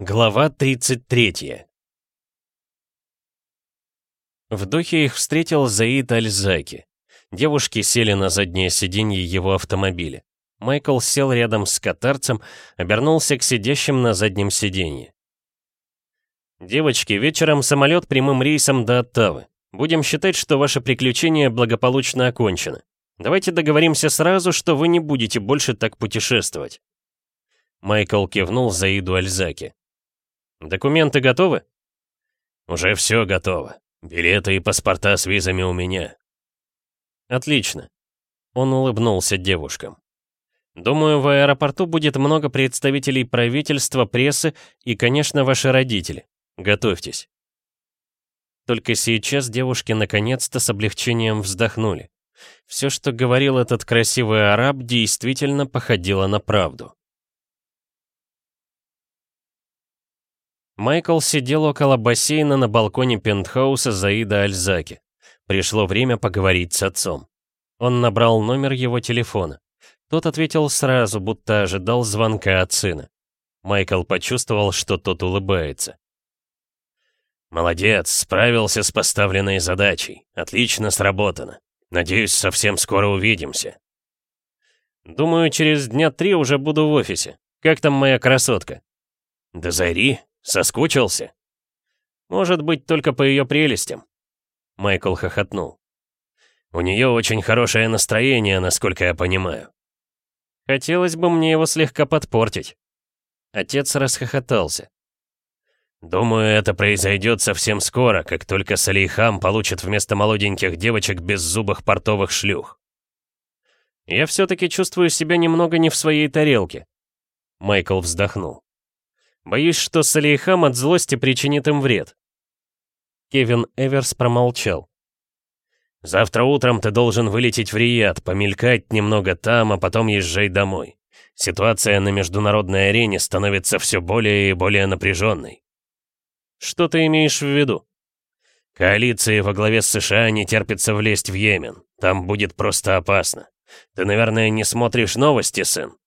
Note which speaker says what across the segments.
Speaker 1: Глава 33 В духе их встретил Заид Аль-Заки. Девушки сели на заднее сиденье его автомобиля. Майкл сел рядом с катарцем, обернулся к сидящим на заднем сиденье. «Девочки, вечером самолет прямым рейсом до Оттавы. Будем считать, что ваше приключение благополучно окончено. Давайте договоримся сразу, что вы не будете больше так путешествовать». Майкл кивнул Заиду Альзаки. «Документы готовы?» «Уже все готово. Билеты и паспорта с визами у меня». «Отлично». Он улыбнулся девушкам. «Думаю, в аэропорту будет много представителей правительства, прессы и, конечно, ваши родители. Готовьтесь». Только сейчас девушки наконец-то с облегчением вздохнули. Все, что говорил этот красивый араб, действительно походило на правду. Майкл сидел около бассейна на балконе пентхауса Заида Альзаки. Пришло время поговорить с отцом. Он набрал номер его телефона. Тот ответил сразу, будто ожидал звонка от сына. Майкл почувствовал, что тот улыбается. «Молодец, справился с поставленной задачей. Отлично сработано. Надеюсь, совсем скоро увидимся». «Думаю, через дня три уже буду в офисе. Как там моя красотка?» «Да зари, Соскучился? Может быть, только по ее прелестям. Майкл хохотнул. У нее очень хорошее настроение, насколько я понимаю. Хотелось бы мне его слегка подпортить. Отец расхохотался. Думаю, это произойдет совсем скоро, как только Салейхам получит вместо молоденьких девочек беззубых портовых шлюх. Я все-таки чувствую себя немного не в своей тарелке. Майкл вздохнул. Боюсь, что Салейхам от злости причинит им вред. Кевин Эверс промолчал. «Завтра утром ты должен вылететь в Рият, помелькать немного там, а потом езжай домой. Ситуация на международной арене становится все более и более напряженной». «Что ты имеешь в виду?» «Коалиции во главе с США не терпится влезть в Йемен. Там будет просто опасно. Ты, наверное, не смотришь новости, сын?»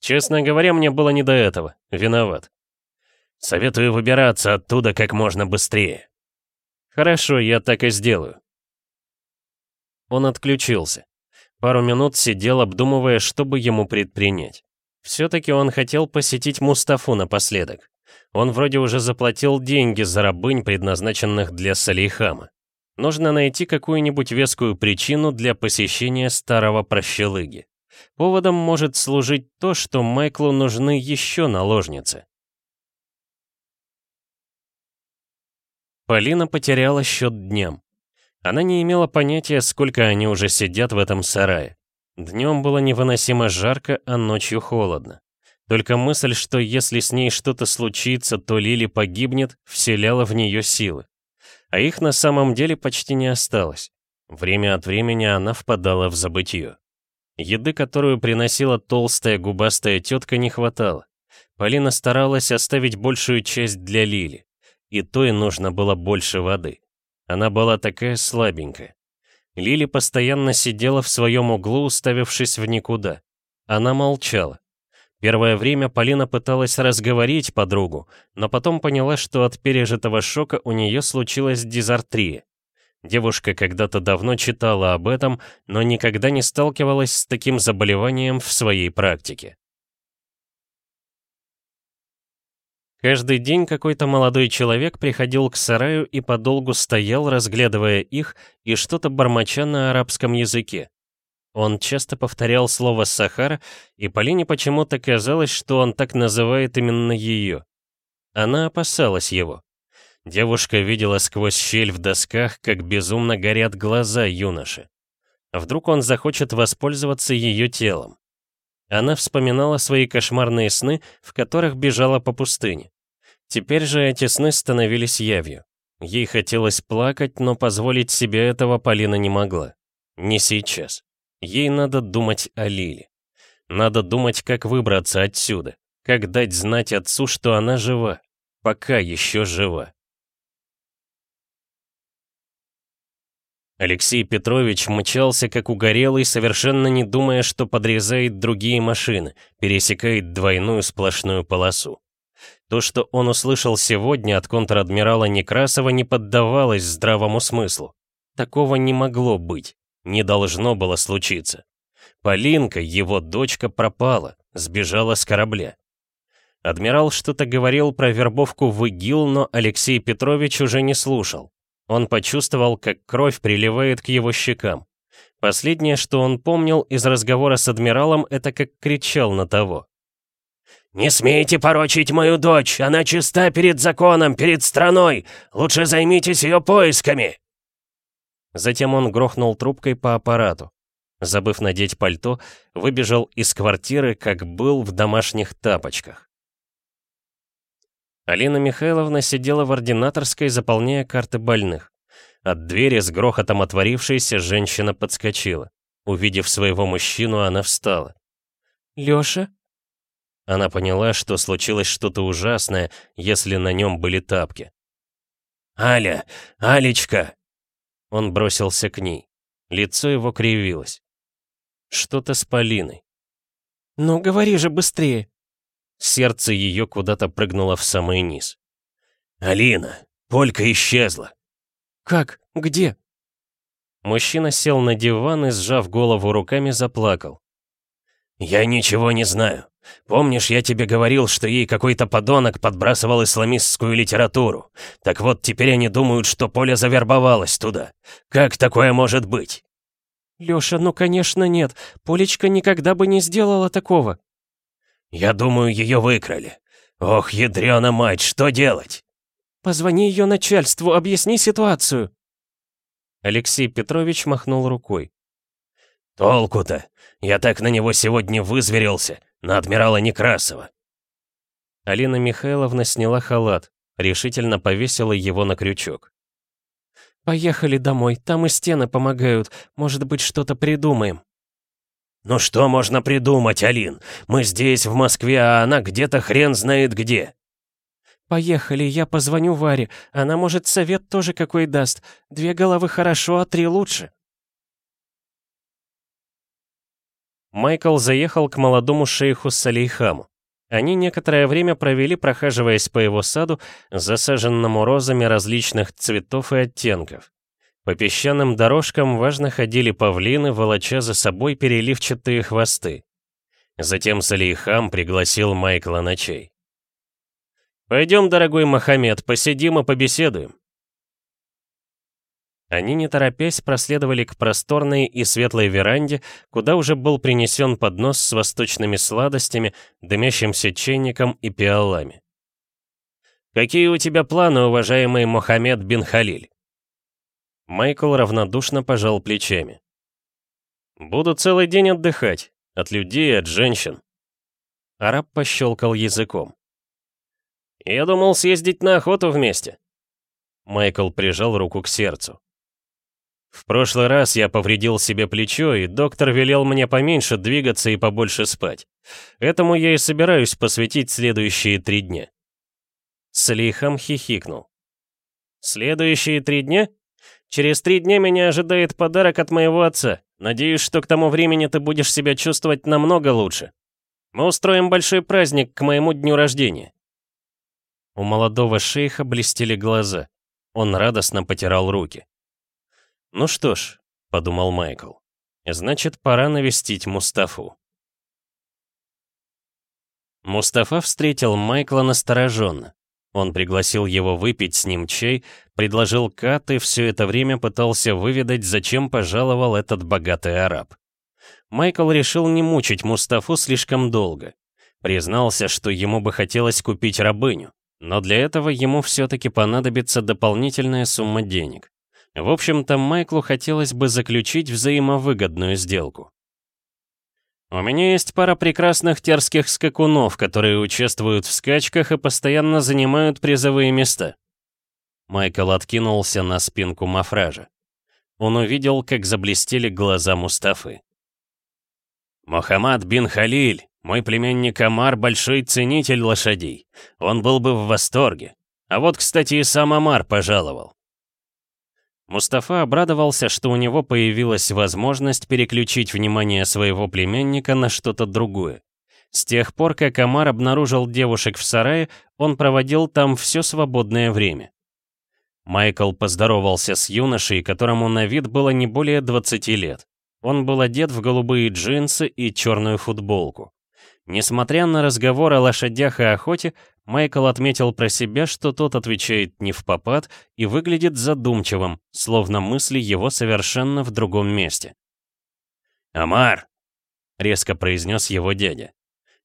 Speaker 1: Честно говоря, мне было не до этого. Виноват. Советую выбираться оттуда как можно быстрее. Хорошо, я так и сделаю. Он отключился. Пару минут сидел, обдумывая, что бы ему предпринять. Все-таки он хотел посетить Мустафу напоследок. Он вроде уже заплатил деньги за рабынь, предназначенных для Салейхама. Нужно найти какую-нибудь вескую причину для посещения старого прощелыги. Поводом может служить то, что Майклу нужны еще наложницы. Полина потеряла счет дням. Она не имела понятия, сколько они уже сидят в этом сарае. Днем было невыносимо жарко, а ночью холодно. Только мысль, что если с ней что-то случится, то Лили погибнет, вселяла в нее силы. А их на самом деле почти не осталось. Время от времени она впадала в забытье. Еды, которую приносила толстая губастая тетка, не хватало. Полина старалась оставить большую часть для Лили. И той нужно было больше воды. Она была такая слабенькая. Лили постоянно сидела в своем углу, уставившись в никуда. Она молчала. Первое время Полина пыталась разговорить подругу, но потом поняла, что от пережитого шока у нее случилась дизартрия. Девушка когда-то давно читала об этом, но никогда не сталкивалась с таким заболеванием в своей практике. Каждый день какой-то молодой человек приходил к сараю и подолгу стоял, разглядывая их и что-то бормоча на арабском языке. Он часто повторял слово «Сахара», и Полине почему-то казалось, что он так называет именно ее. Она опасалась его. Девушка видела сквозь щель в досках, как безумно горят глаза юноши. Вдруг он захочет воспользоваться ее телом. Она вспоминала свои кошмарные сны, в которых бежала по пустыне. Теперь же эти сны становились явью. Ей хотелось плакать, но позволить себе этого Полина не могла. Не сейчас. Ей надо думать о Лиле. Надо думать, как выбраться отсюда. Как дать знать отцу, что она жива. Пока еще жива. Алексей Петрович мчался как угорелый, совершенно не думая, что подрезает другие машины, пересекает двойную сплошную полосу. То, что он услышал сегодня от контр-адмирала Некрасова, не поддавалось здравому смыслу. Такого не могло быть, не должно было случиться. Полинка, его дочка, пропала, сбежала с корабля. Адмирал что-то говорил про вербовку в ИГИЛ, но Алексей Петрович уже не слушал. Он почувствовал, как кровь приливает к его щекам. Последнее, что он помнил из разговора с адмиралом, это как кричал на того. «Не смейте порочить мою дочь! Она чиста перед законом, перед страной! Лучше займитесь ее поисками!» Затем он грохнул трубкой по аппарату. Забыв надеть пальто, выбежал из квартиры, как был в домашних тапочках. Алина Михайловна сидела в ординаторской, заполняя карты больных. От двери с грохотом отворившейся женщина подскочила. Увидев своего мужчину, она встала. «Лёша?» Она поняла, что случилось что-то ужасное, если на нем были тапки. «Аля! Алечка!» Он бросился к ней. Лицо его кривилось. Что-то с Полиной. «Ну, говори же быстрее!» Сердце ее куда-то прыгнуло в самый низ. «Алина! Полька исчезла!» «Как? Где?» Мужчина сел на диван и, сжав голову руками, заплакал. «Я ничего не знаю. Помнишь, я тебе говорил, что ей какой-то подонок подбрасывал исламистскую литературу? Так вот, теперь они думают, что Поля завербовалась туда. Как такое может быть?» «Лёша, ну конечно нет. Полечка никогда бы не сделала такого». «Я думаю, ее выкрали. Ох, ядрёна мать, что делать?» «Позвони ее начальству, объясни ситуацию». Алексей Петрович махнул рукой. «Толку-то? Я так на него сегодня вызверился, на адмирала Некрасова». Алина Михайловна сняла халат, решительно повесила его на крючок. «Поехали домой, там и стены помогают, может быть, что-то придумаем». «Ну что можно придумать, Алин? Мы здесь, в Москве, а она где-то хрен знает где». «Поехали, я позвоню Варе. Она, может, совет тоже какой даст. Две головы хорошо, а три лучше». Майкл заехал к молодому шейху Салейхаму. Они некоторое время провели, прохаживаясь по его саду, засаженному розами различных цветов и оттенков. По песчаным дорожкам важно ходили павлины, волоча за собой переливчатые хвосты. Затем Салейхам пригласил Майкла на чай. «Пойдем, дорогой Мохаммед, посидим и побеседуем». Они, не торопясь, проследовали к просторной и светлой веранде, куда уже был принесен поднос с восточными сладостями, дымящимся чайником и пиалами. «Какие у тебя планы, уважаемый Мохаммед бин Халиль?» Майкл равнодушно пожал плечами. «Буду целый день отдыхать. От людей, от женщин». Араб пощелкал языком. «Я думал съездить на охоту вместе». Майкл прижал руку к сердцу. «В прошлый раз я повредил себе плечо, и доктор велел мне поменьше двигаться и побольше спать. Этому я и собираюсь посвятить следующие три дня». Слихом хихикнул. «Следующие три дня?» Через три дня меня ожидает подарок от моего отца. Надеюсь, что к тому времени ты будешь себя чувствовать намного лучше. Мы устроим большой праздник к моему дню рождения». У молодого шейха блестели глаза. Он радостно потирал руки. «Ну что ж», — подумал Майкл, — «значит, пора навестить Мустафу». Мустафа встретил Майкла настороженно. Он пригласил его выпить с ним чай, предложил кат и все это время пытался выведать, зачем пожаловал этот богатый араб. Майкл решил не мучить Мустафу слишком долго. Признался, что ему бы хотелось купить рабыню, но для этого ему все-таки понадобится дополнительная сумма денег. В общем-то, Майклу хотелось бы заключить взаимовыгодную сделку. У меня есть пара прекрасных терских скакунов, которые участвуют в скачках и постоянно занимают призовые места. Майкл откинулся на спинку мафража. Он увидел, как заблестели глаза Мустафы. «Мухаммад бин Халиль, мой племянник Амар, большой ценитель лошадей. Он был бы в восторге. А вот, кстати, и сам Амар пожаловал. Мустафа обрадовался, что у него появилась возможность переключить внимание своего племянника на что-то другое. С тех пор, как Амар обнаружил девушек в сарае, он проводил там все свободное время. Майкл поздоровался с юношей, которому на вид было не более 20 лет. Он был одет в голубые джинсы и черную футболку. Несмотря на разговор о лошадях и охоте, Майкл отметил про себя, что тот отвечает не в попад и выглядит задумчивым, словно мысли его совершенно в другом месте. «Амар!» — резко произнес его дядя.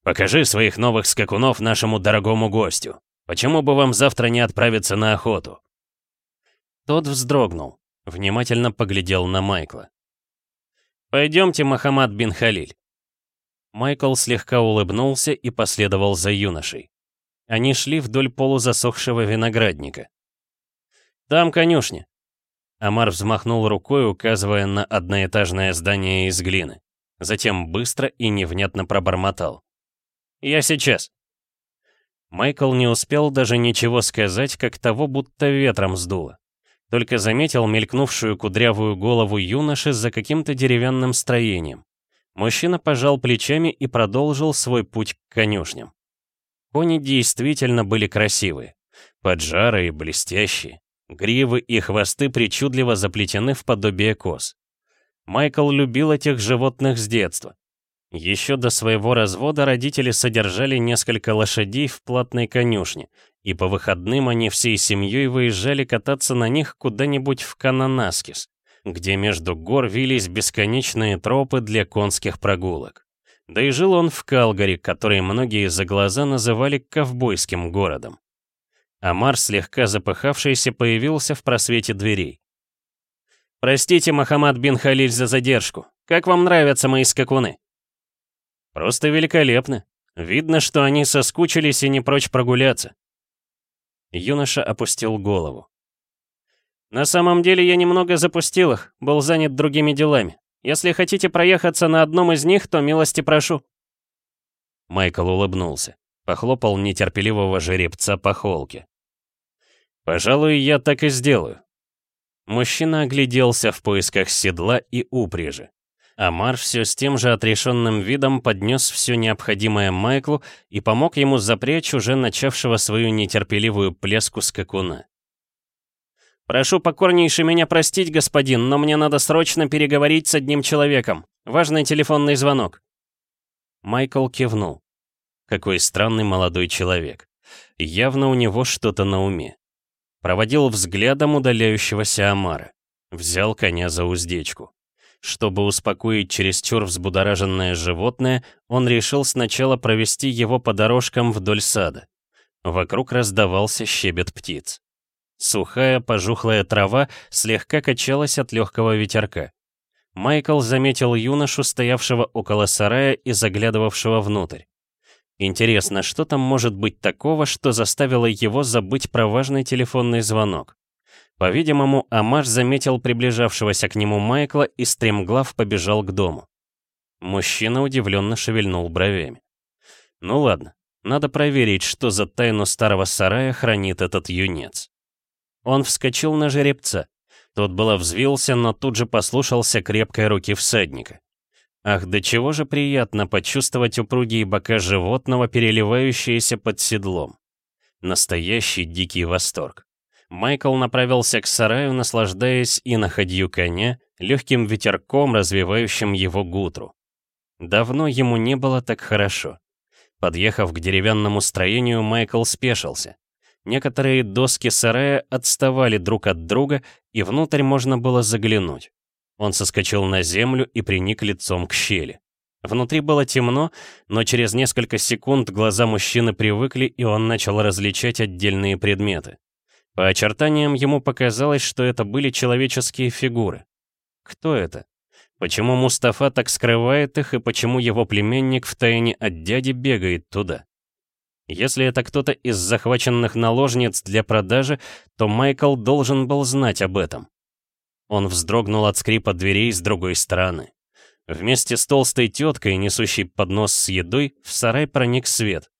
Speaker 1: «Покажи своих новых скакунов нашему дорогому гостю. Почему бы вам завтра не отправиться на охоту?» Тот вздрогнул, внимательно поглядел на Майкла. «Пойдемте, Махамад бин Халиль». Майкл слегка улыбнулся и последовал за юношей. Они шли вдоль полузасохшего виноградника. «Там конюшня». Амар взмахнул рукой, указывая на одноэтажное здание из глины. Затем быстро и невнятно пробормотал. «Я сейчас». Майкл не успел даже ничего сказать, как того будто ветром сдуло только заметил мелькнувшую кудрявую голову юноши за каким-то деревянным строением. Мужчина пожал плечами и продолжил свой путь к конюшням. Кони действительно были красивые, поджарые, блестящие. Гривы и хвосты причудливо заплетены в подобие кос. Майкл любил этих животных с детства. Еще до своего развода родители содержали несколько лошадей в платной конюшне, и по выходным они всей семьей выезжали кататься на них куда-нибудь в Кананаскис, где между гор вились бесконечные тропы для конских прогулок. Да и жил он в Калгари, который многие за глаза называли ковбойским городом. Амар, слегка запыхавшийся, появился в просвете дверей. «Простите, Махамад бин Халиль, за задержку. Как вам нравятся мои скакуны?» Просто великолепно. Видно, что они соскучились и не прочь прогуляться. Юноша опустил голову. На самом деле я немного запустил их, был занят другими делами. Если хотите проехаться на одном из них, то милости прошу. Майкл улыбнулся, похлопал нетерпеливого жеребца по холке. «Пожалуй, я так и сделаю». Мужчина огляделся в поисках седла и упряжи. Амар все с тем же отрешенным видом поднес все необходимое Майклу и помог ему запрячь уже начавшего свою нетерпеливую плеску скакуна. «Прошу покорнейше меня простить, господин, но мне надо срочно переговорить с одним человеком. Важный телефонный звонок». Майкл кивнул. Какой странный молодой человек. Явно у него что-то на уме. Проводил взглядом удаляющегося Амара. Взял коня за уздечку. Чтобы успокоить чересчур взбудораженное животное, он решил сначала провести его по дорожкам вдоль сада. Вокруг раздавался щебет птиц. Сухая, пожухлая трава слегка качалась от легкого ветерка. Майкл заметил юношу, стоявшего около сарая и заглядывавшего внутрь. Интересно, что там может быть такого, что заставило его забыть про важный телефонный звонок? По-видимому, Амаш заметил приближавшегося к нему Майкла и стремглав побежал к дому. Мужчина удивленно шевельнул бровями. Ну ладно, надо проверить, что за тайну старого сарая хранит этот юнец. Он вскочил на жеребца. Тот было взвился, но тут же послушался крепкой руки всадника. Ах, до чего же приятно почувствовать упругие бока животного, переливающиеся под седлом. Настоящий дикий восторг. Майкл направился к сараю, наслаждаясь и находью коня, легким ветерком, развивающим его гутру. Давно ему не было так хорошо. Подъехав к деревянному строению, Майкл спешился. Некоторые доски сарая отставали друг от друга, и внутрь можно было заглянуть. Он соскочил на землю и приник лицом к щели. Внутри было темно, но через несколько секунд глаза мужчины привыкли, и он начал различать отдельные предметы. По очертаниям ему показалось, что это были человеческие фигуры. Кто это? Почему Мустафа так скрывает их и почему его племенник втайне от дяди бегает туда? Если это кто-то из захваченных наложниц для продажи, то Майкл должен был знать об этом. Он вздрогнул от скрипа дверей с другой стороны. Вместе с толстой теткой, несущей поднос с едой, в сарай проник свет.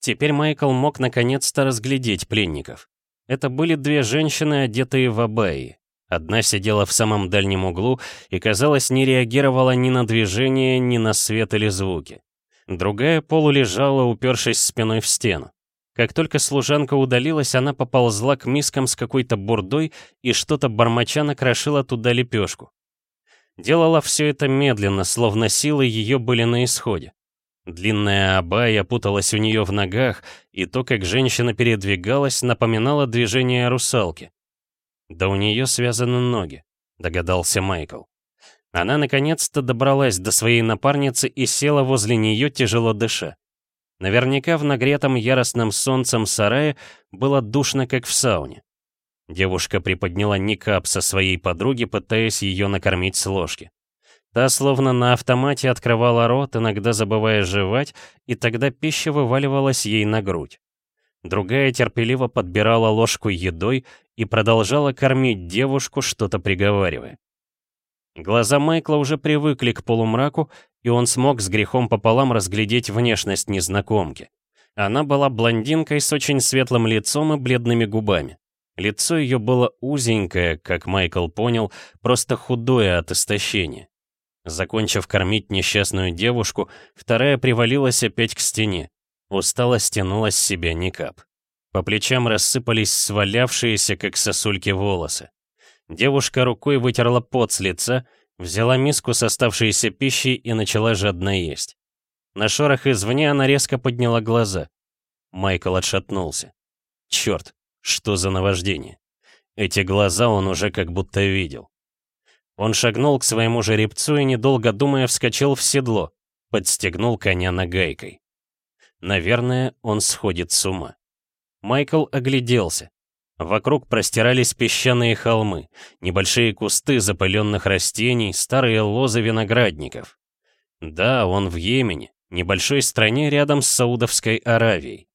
Speaker 1: Теперь Майкл мог наконец-то разглядеть пленников. Это были две женщины, одетые в абайи. Одна сидела в самом дальнем углу и, казалось, не реагировала ни на движение, ни на свет или звуки. Другая полулежала, упершись спиной в стену. Как только служанка удалилась, она поползла к мискам с какой-то бурдой и что-то бормоча накрошила туда лепешку. Делала все это медленно, словно силы ее были на исходе. Длинная абая путалась у нее в ногах, и то, как женщина передвигалась, напоминало движение русалки. «Да у нее связаны ноги», — догадался Майкл. Она наконец-то добралась до своей напарницы и села возле нее, тяжело дыша. Наверняка в нагретом яростным солнцем сарае было душно, как в сауне. Девушка приподняла никап со своей подруги, пытаясь ее накормить с ложки. Та словно на автомате открывала рот, иногда забывая жевать, и тогда пища вываливалась ей на грудь. Другая терпеливо подбирала ложку едой и продолжала кормить девушку, что-то приговаривая. Глаза Майкла уже привыкли к полумраку, и он смог с грехом пополам разглядеть внешность незнакомки. Она была блондинкой с очень светлым лицом и бледными губами. Лицо ее было узенькое, как Майкл понял, просто худое от истощения. Закончив кормить несчастную девушку, вторая привалилась опять к стене. Устало стянула с себя никап. По плечам рассыпались свалявшиеся, как сосульки, волосы. Девушка рукой вытерла пот с лица, взяла миску с оставшейся пищей и начала жадно есть. На шорох извне она резко подняла глаза. Майкл отшатнулся. Черт, что за наваждение? Эти глаза он уже как будто видел. Он шагнул к своему жеребцу и, недолго думая, вскочил в седло, подстегнул коня нагайкой. Наверное, он сходит с ума. Майкл огляделся. Вокруг простирались песчаные холмы, небольшие кусты запыленных растений, старые лозы виноградников. Да, он в Йемене, небольшой стране рядом с Саудовской Аравией.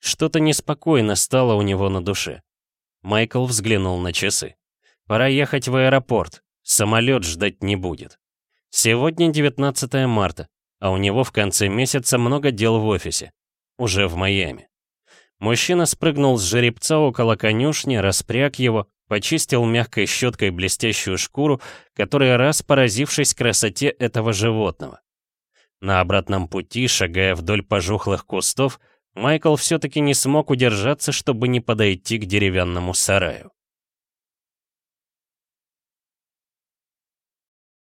Speaker 1: Что-то неспокойно стало у него на душе. Майкл взглянул на часы. Пора ехать в аэропорт, самолет ждать не будет. Сегодня 19 марта, а у него в конце месяца много дел в офисе. Уже в Майами. Мужчина спрыгнул с жеребца около конюшни, распряг его, почистил мягкой щеткой блестящую шкуру, которая раз поразившись красоте этого животного. На обратном пути, шагая вдоль пожухлых кустов, Майкл все-таки не смог удержаться, чтобы не подойти к деревянному сараю.